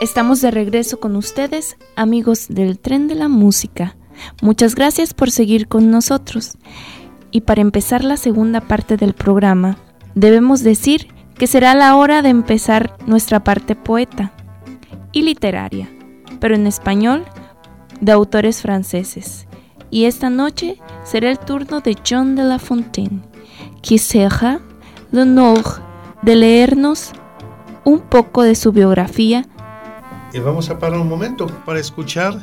Estamos de regreso con ustedes, amigos del tren de la música. Muchas gracias por seguir con nosotros. Y para empezar la segunda parte del programa, debemos decir que será la hora de empezar nuestra parte poeta y literaria, pero en español, de autores franceses. Y esta noche será el turno de John de La Fontaine, que será el de leernos un poco de su biografía y vamos a parar un momento para escuchar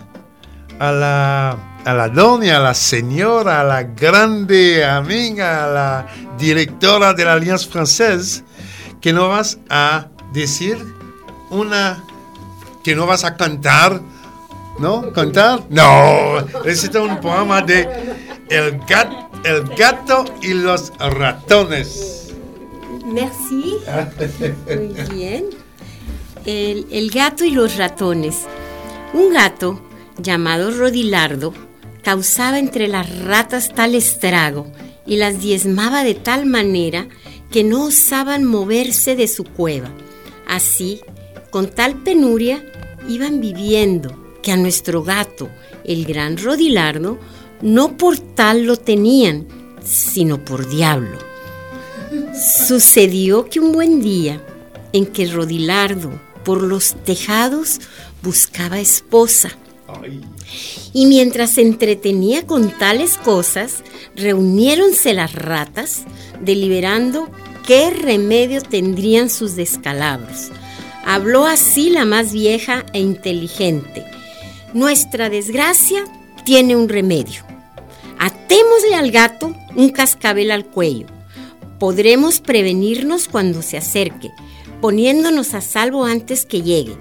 a la, a la doña, a la señora, a la grande amiga, a la directora de la Alliance Française, que nos vas a decir una, que no vas a cantar, ¿no? ¿Cantar? No, es un programa de El gato, el gato y los ratones. Merci. Muy bien. El, gato y los ratones. Un gato llamado Rodilardo causaba entre las ratas tal estrago y las diezmaba de tal manera que no osaban moverse de su cueva. Así, con tal penuria, iban viviendo que a nuestro gato, el gran Rodilardo, no por tal lo tenían, sino por diablo. Sucedió que un buen día, en que Rodilardo por los tejados buscaba esposa. Y mientras se entretenía con tales cosas, reuniéronse las ratas, deliberando qué remedio tendrían sus descalabros. Habló así la más vieja e inteligente. Nuestra desgracia tiene un remedio. Atémosle al gato un cascabel al cuello. Podremos prevenirnos cuando se acerque poniéndonos a salvo antes que llegue.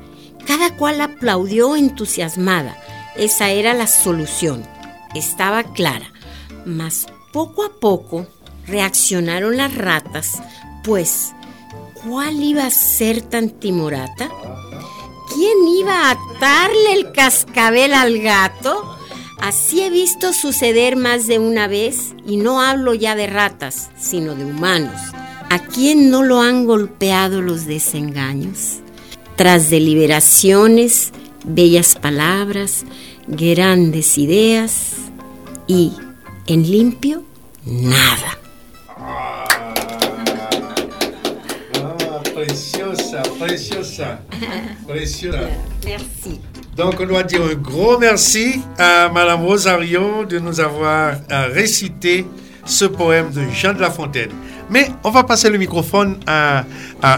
Cada cual aplaudió entusiasmada. Esa era la solución. Estaba clara. Mas poco a poco reaccionaron las ratas, pues ¿cuál iba a ser tan timorata? ¿Quién iba a atarle el cascabel al gato? Así he visto suceder más de una vez, y no hablo ya de ratas, sino de humanos. ¿A quién no lo han golpeado los desengaños? Tras deliberaciones, bellas palabras, grandes ideas y, en limpio, nada. Ah, preciosa, preciosa, preciosa. Merci. Donc, on doit dire un gros merci à Madame Rosario de nous avoir euh, récité ce poème de Jean de La Fontaine. Mais on va passer le microphone à,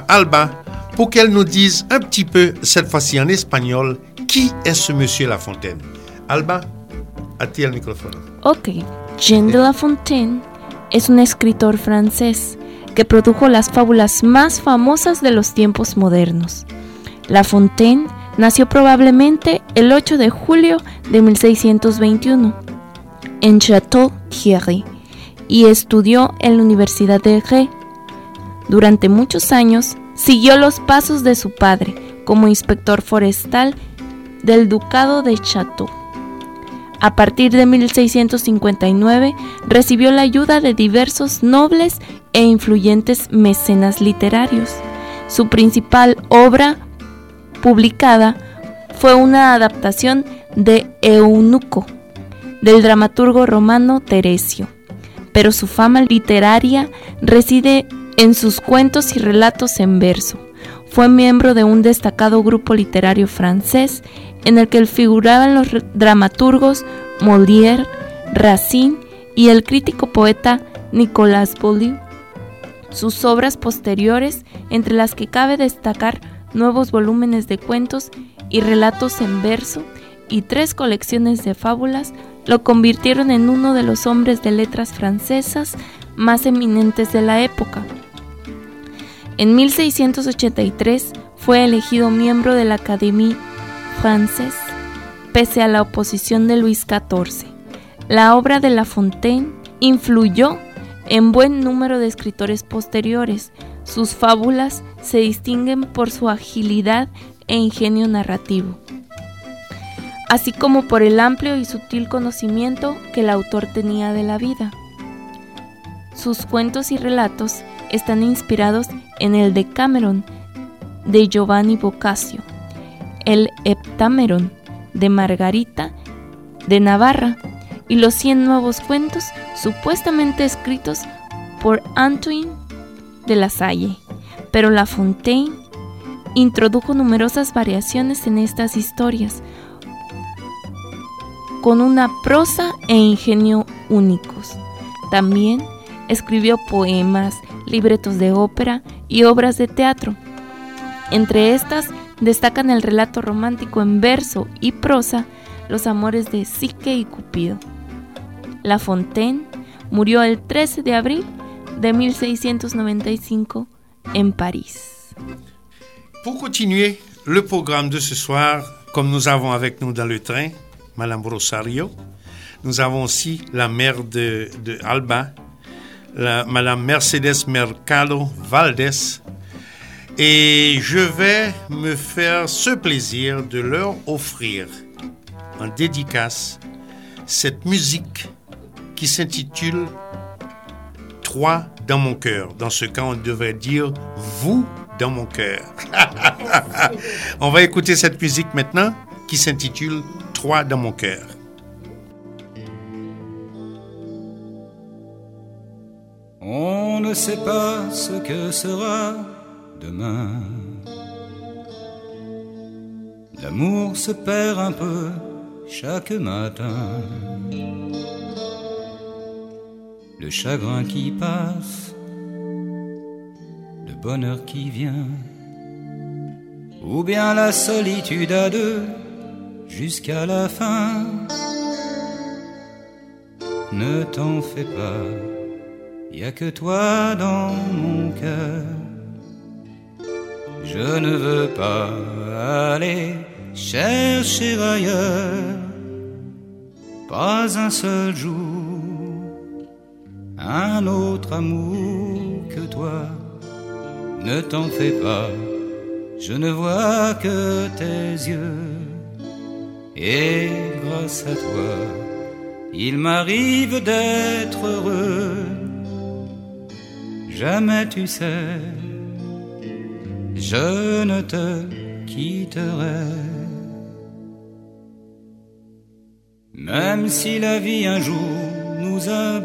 Alba pour qu'elle nous dise un petit peu, cette fois-ci en espagnol, qui est ce monsieur La Fontaine. Alba, a ti el micrófono. Ok, Jean de La Fontaine es un escritor francés que produjo las fábulas más famosas de los tiempos modernos. La Fontaine nació probablemente el 8 de julio de 1621 en Château-Thierry y estudió en la Universidad de Rennes. Durante muchos años siguió los pasos de su padre como inspector forestal del Ducado de Château. A partir de 1659 recibió la ayuda de diversos nobles e influyentes mecenas literarios. Su principal obra publicada fue una adaptación de Eunuco del dramaturgo romano Teresio pero su fama literaria reside en sus cuentos y relatos en verso. Fue miembro de un destacado grupo literario francés en el que figuraban los dramaturgos Molière, Racine y el crítico poeta Nicolas Beaulieu. Sus obras posteriores, entre las que cabe destacar nuevos volúmenes de cuentos y relatos en verso y tres colecciones de fábulas, lo convirtieron en uno de los hombres de letras francesas más eminentes de la época. En 1683 fue elegido miembro de la Académie Française, pese a la oposición de Luis XIV. La obra de La Fontaine influyó en buen número de escritores posteriores. Sus fábulas se distinguen por su agilidad e ingenio narrativo así como por el amplio y sutil conocimiento que el autor tenía de la vida. Sus cuentos y relatos están inspirados en el de Cameron, de Giovanni Boccaccio, el Heptameron de Margarita de Navarra y los 100 nuevos cuentos supuestamente escritos por Antoine de la Salle. Pero La Fontaine introdujo numerosas variaciones en estas historias, con una prosa e ingenio únicos. También escribió poemas, libretos de ópera y obras de teatro. Entre estas destacan el relato romántico en verso y prosa, Los amores de Psique y Cupido. La Fontaine murió el 13 de abril de 1695 en París. Pour continuer le programme de ce soir, comme nous avons avec nous dans le train Madame Rosario, nous avons aussi la mère de, de Alba, Madame Mercedes Mercado Valdés, et je vais me faire ce plaisir de leur offrir en dédicace cette musique qui s'intitule Dans mon cœur. Dans ce cas, on devrait dire Vous dans mon cœur. on va écouter cette musique maintenant qui s'intitule Trois dans mon cœur. On ne sait pas ce que sera demain. L'amour se perd un peu chaque matin. Le chagrin qui passe, le bonheur qui vient, ou bien la solitude à deux jusqu'à la fin. Ne t'en fais pas, y a que toi dans mon cœur. Je ne veux pas aller chercher ailleurs, pas un seul jour, un autre amour que toi. Ne t'en fais pas, je ne vois que tes yeux, et grâce à toi, il m'arrive d'être heureux. Jamais tu sais je ne te quitterai. Même si la vie un jour a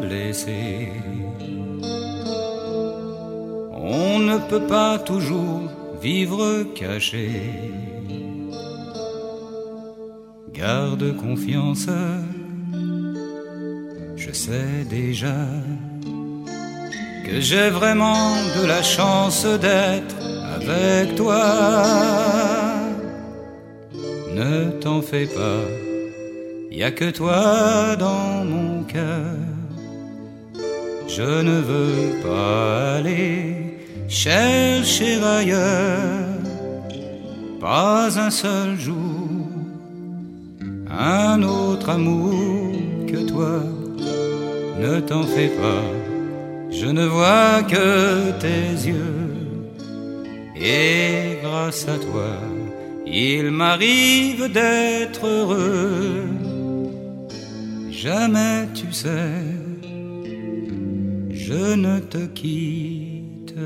on ne peut pas toujours vivre caché. Garde confiance, je sais déjà que j'ai vraiment de la chance d'être avec toi. Ne t'en fais pas, y a que toi dans mon cœur. Je ne veux pas aller chercher ailleurs, pas un seul jour, un autre amour que toi. Ne t'en fais pas, je ne vois que tes yeux et grâce à toi, il m'arrive d'être heureux. Jamais tu sais, je ne te quitterai.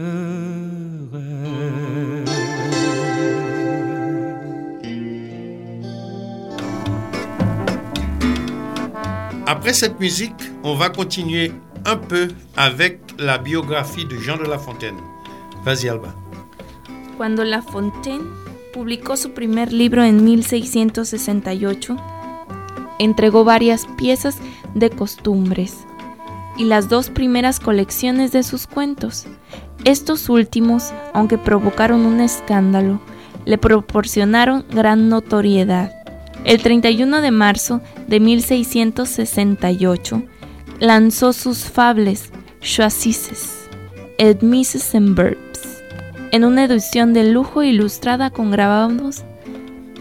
Après cette musique, on va continuer un peu avec la biographie de Jean de La Fontaine. Vas-y Alba. Cuando La Fontaine publicó su primer libro en 1668, entregó varias piezas de costumbres y las dos primeras colecciones de sus cuentos. Estos últimos, aunque provocaron un escándalo, le proporcionaron gran notoriedad. El 31 de marzo de 1668 lanzó sus fables Choisises et Mrs. and en una edición de lujo ilustrada con grabados,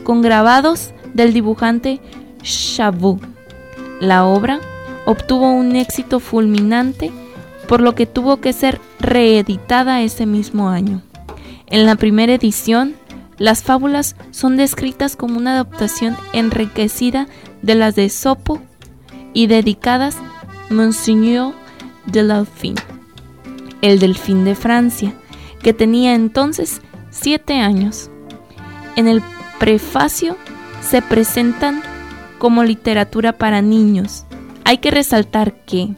con grabados del dibujante Chabot. La obra obtuvo un éxito fulminante, por lo que tuvo que ser reeditada ese mismo año. En la primera edición, las fábulas son descritas como una adaptación enriquecida de las de Sopo y dedicadas Monseigneur de Delphine, el delfín de Francia, que tenía entonces siete años. En el prefacio se presentan como literatura para niños. Hay que resaltar que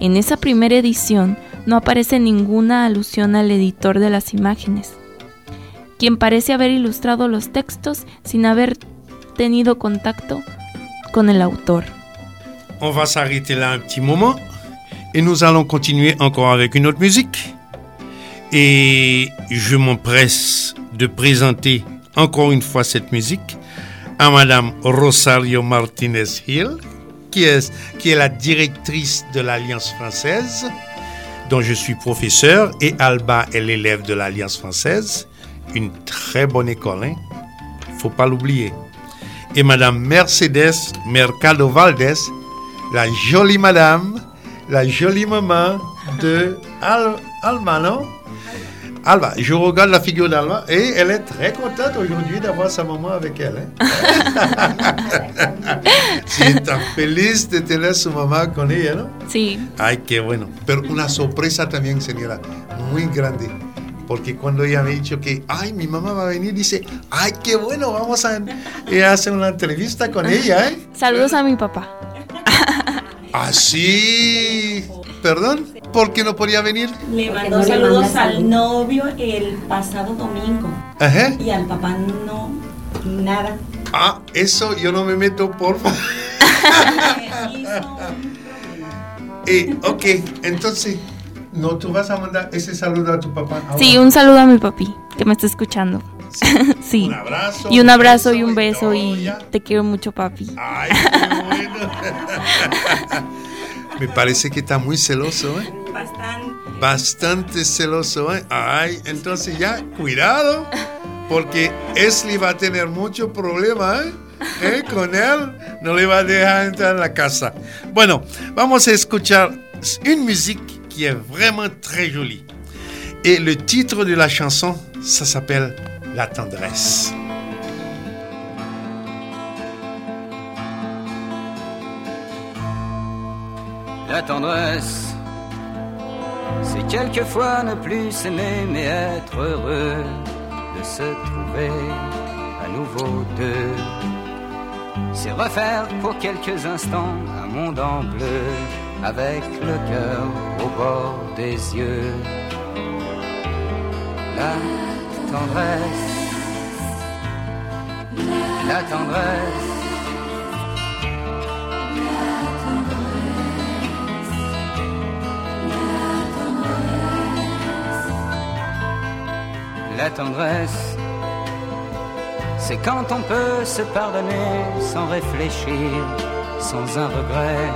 en esa primera edición no aparece ninguna alusión al editor de las imágenes, quien parece haber ilustrado los textos sin haber tenido contacto con el autor. On va s'arrêter là un petit moment et nous allons continuer encore avec une autre musique. Et je m'empresse de présenter encore une fois cette musique à Madame Rosario Martinez Hill, qui est, qui est la directrice de l'Alliance française, dont je suis professeur, et Alba est l'élève de l'Alliance française, une très bonne école, hein? faut pas l'oublier. Et Madame Mercedes Mercado Valdez, la jolie madame, la jolie maman de Al Alma, non? Alba, je regarde la figure d'Alba et elle est très contente aujourd'hui d'avoir sa maman avec elle. Hein? está feliz de tener su mamá con ella, ¿no? Sí. Ay, qué bueno. Pero una sorpresa también, señora, muy grande. Porque cuando ella me ha dicho que, ay, mi mamá va a venir, dice, ay, qué bueno, vamos a eh, hacer una entrevista con ella, ¿eh? Saludos a mi papá. Así. Perdón, ¿por qué no podía venir? Le mandó saludos al novio el pasado domingo Ajá. y al papá no, nada. Ah, eso yo no me meto, por favor. Eh, ok, entonces, ¿no tú vas a mandar ese saludo a tu papá? ahora? Sí, un saludo a mi papi, que me está escuchando. Sí. Un abrazo. Y un abrazo y un beso y te quiero mucho, papi. Ay, qué bueno. Me parece que está muy celoso, ¿eh? bastante. Bastante celoso, ¿eh? Ay, entonces ya, cuidado, porque Esli va a tener mucho problema, ¿eh? ¿Eh? Con él, no le va a dejar entrar en la casa. Bueno, vamos a escuchar une musique qui est vraiment très jolie. Et le titre de la chanson, ça s'appelle La tendresse. La tendresse, c'est quelquefois ne plus s'aimer mais être heureux de se trouver à nouveau deux. C'est refaire pour quelques instants un monde en bleu avec le cœur au bord des yeux. La tendresse, la tendresse. La tendresse, c'est quand on peut se pardonner sans réfléchir, sans un regret,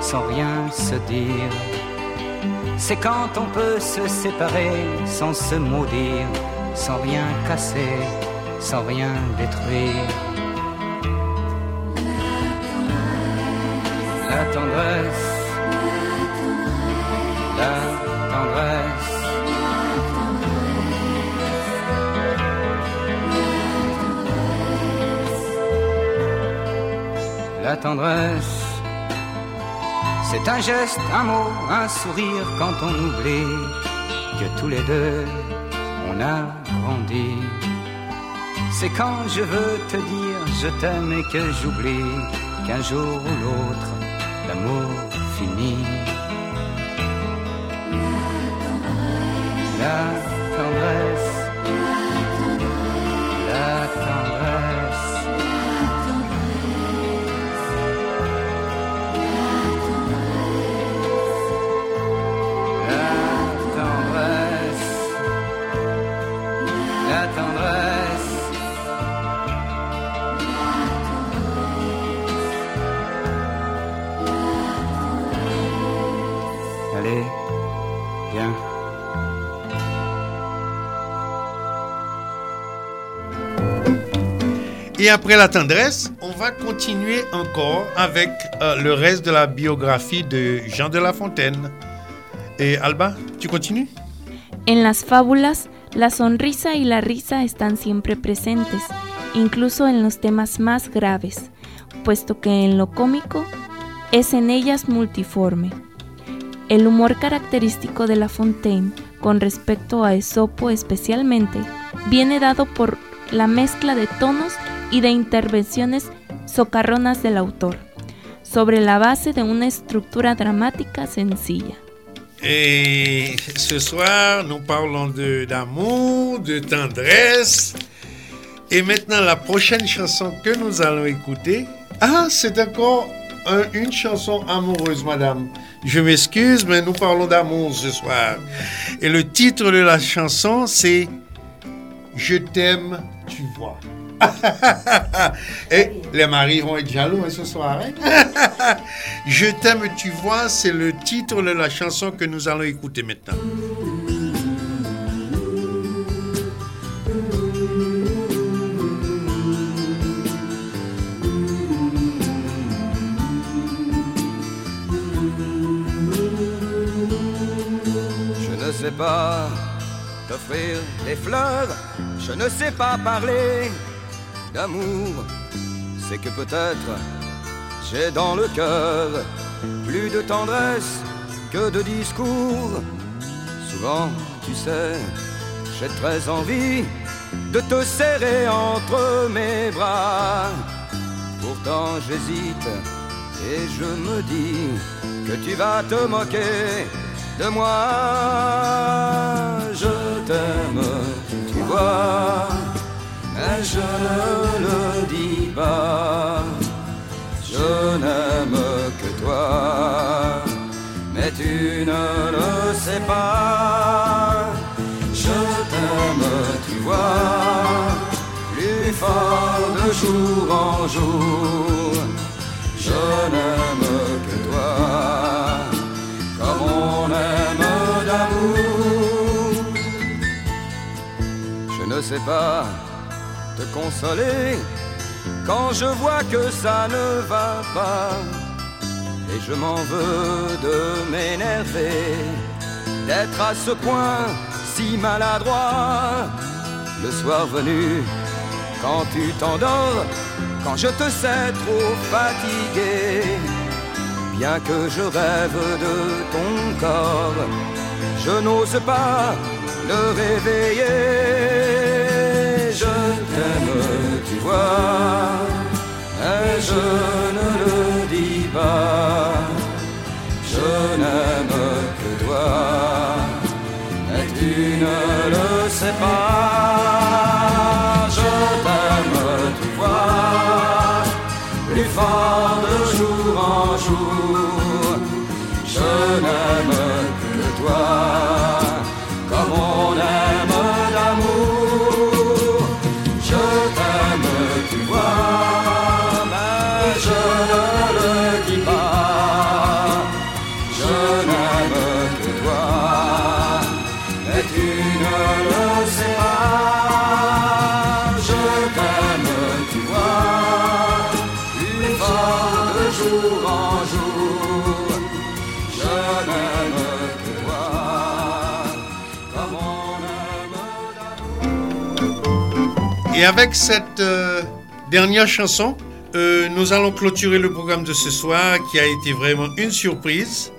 sans rien se dire. C'est quand on peut se séparer sans se maudire, sans rien casser, sans rien détruire. La tendresse, la tendresse. La tendresse, c'est un geste, un mot, un sourire quand on oublie que tous les deux on a grandi. C'est quand je veux te dire je t'aime et que j'oublie qu'un jour ou l'autre l'amour finit. La tendresse, Allez, viens. Et après la tendresse, on va continuer encore avec euh, le reste de la biographie de Jean de La Fontaine. Et Alba, tu continues? En las fábulas, la sonrisa y la risa están siempre presentes, incluso en los temas más graves, puesto que en lo cómico es en ellas multiforme. El humor característico de La Fontaine, con respecto a Esopo especialmente, viene dado por la mezcla de tonos y de intervenciones socarronas del autor, sobre la base de una estructura dramática sencilla. Et ce soir, nous parlons d'amour, de, tendresse. Et maintenant, la prochaine chanson que nous allons écouter, ah, c'est encore une chanson amoureuse, madame. Je m'excuse, mais nous parlons d'amour ce soir. Et le titre de la chanson, c'est Je t'aime, tu vois. Et les maris vont être jaloux hein, ce soir. Hein. Je t'aime, tu vois, c'est le titre de la chanson que nous allons écouter maintenant. Sais pas t'offrir des fleurs, je ne sais pas parler d'amour, c'est que peut-être j'ai dans le cœur plus de tendresse que de discours. Souvent, tu sais, j'ai très envie de te serrer entre mes bras. Pourtant, j'hésite et je me dis que tu vas te moquer de moi. Je t'aime, tu vois mais je ne le dis pas. Je n'aime que toi, mais tu ne le sais pas. Je t'aime, tu vois, plus fort de jour en jour. Je n'aime ne sais pas te consoler quand je vois que ça ne va pas. Et je m'en veux de m'énerver, d'être à ce point si maladroit. Le soir venu, quand tu t'endors, quand je te sais trop fatigué, bien que je rêve de ton corps, je n'ose pas le réveiller tu vois, et je ne le dis pas, avec cette euh, dernière chanson, euh, nous allons clôturer le programme de ce soir qui a été vraiment une surprise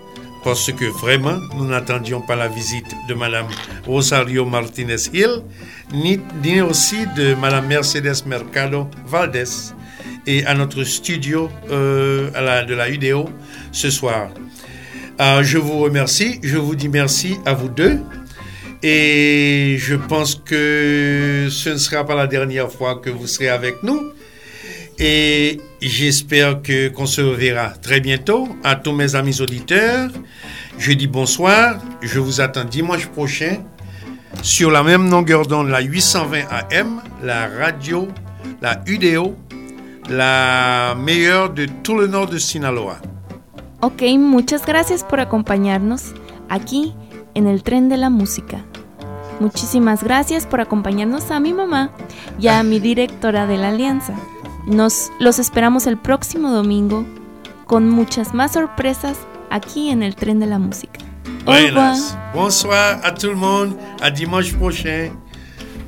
parce que vraiment, nous n'attendions pas la visite de Madame Rosario Martinez Hill, ni, ni aussi de Madame Mercedes Mercado Valdez et à notre studio euh, de la UDO ce soir. je vous remercie, je vous dis merci à vous deux et je pense que ce ne sera pas la dernière fois que vous serez avec nous. Et j'espère que qu'on se reverra très bientôt. À tous mes amis auditeurs, je dis bonsoir. Je vous attends dimanche prochain sur la même longueur d'onde, la 820 AM, la radio, la UDO, la meilleure de tout le nord de Sinaloa. Ok, muchas gracias por acompañarnos aquí en el tren de la música. Muchísimas gracias por acompañarnos a mi mamá y a mi directora de la alianza. Nos los esperamos el próximo domingo con muchas más sorpresas aquí en el tren de la música. Buenas. Bonsoir a tout le monde. À dimanche prochain.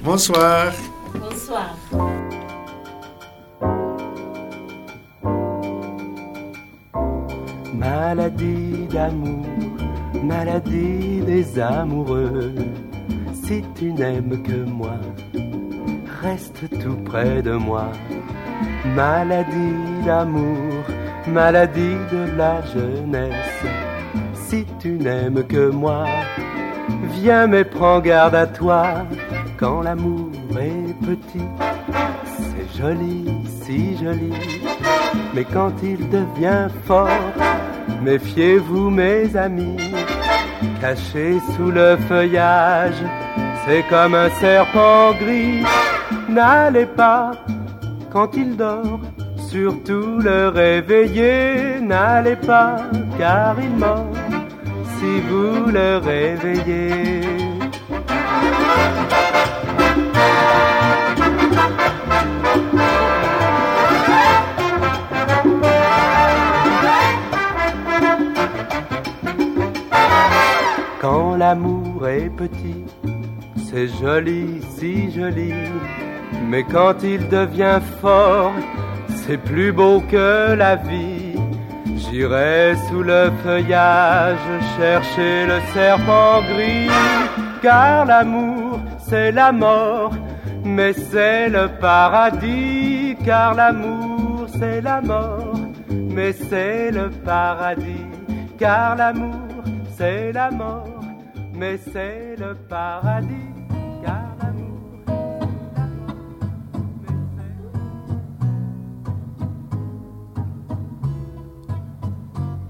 Bonsoir. Bonsoir. Maladie d'amour, maladie des amoureux. Si tu n'aimes que moi, reste tout près de moi. Maladie d'amour, maladie de la jeunesse. Si tu n'aimes que moi, viens mais prends garde à toi quand l'amour est petit. C'est joli, si joli, mais quand il devient fort, méfiez-vous mes amis, caché sous le feuillage, c'est comme un serpent gris. N'allez pas quand il dort, surtout le réveiller, n'allez pas car il mord si vous le réveillez. L'amour est petit, c'est joli, si joli, mais quand il devient fort, c'est plus beau que la vie. J'irai sous le feuillage chercher le serpent gris, car l'amour c'est la mort, mais c'est le paradis, car l'amour c'est la mort, mais c'est le paradis, car l'amour c'est la mort, mais c'est le paradis.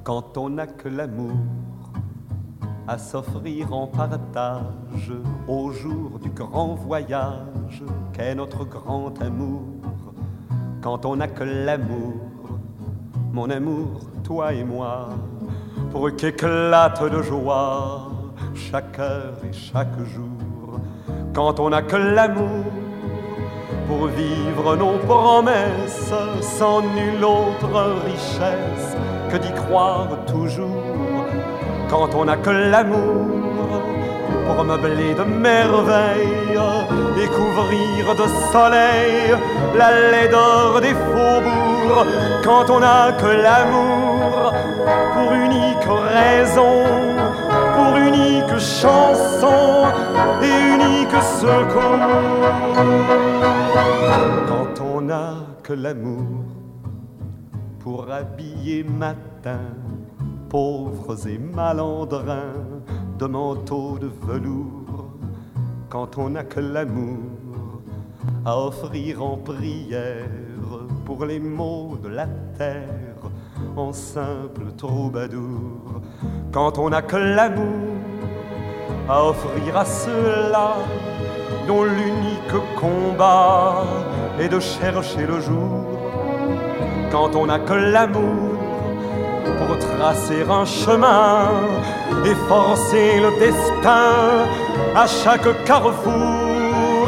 quand on n'a que l'amour à s'offrir en partage au jour du grand voyage qu'est notre grand amour? Quand on n'a que l'amour, mon amour, toi et moi, pour qu'éclate de joie chaque heure et chaque jour. Quand on n'a que l'amour pour vivre nos promesses sans nulle autre richesse que d'y croire toujours quand on n'a que l'amour pour meubler de merveilles et couvrir de soleil la laideur des faubourgs quand on n'a que l'amour pour unique raison chanson et unique secours quand on n'a que l'amour pour habiller matin pauvres et malandrins de manteaux de velours. Quand on n'a que l'amour à offrir en prière pour les maux de la terre en simple troubadour. Quand on n'a que l'amour à offrir à ceux-là dont l'unique combat est de chercher le jour quand on n'a que l'amour pour tracer un chemin et forcer le destin à chaque carrefour.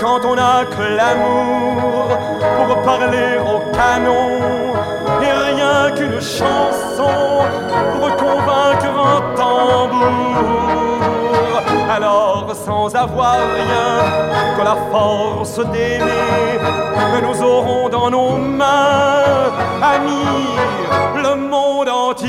Quand on n'a que l'amour pour parler au canon et rien qu'une chanson pour convaincre un tambour alors sans avoir rien que la force d'aimer, nous aurons dans nos mains, amis, le monde entier.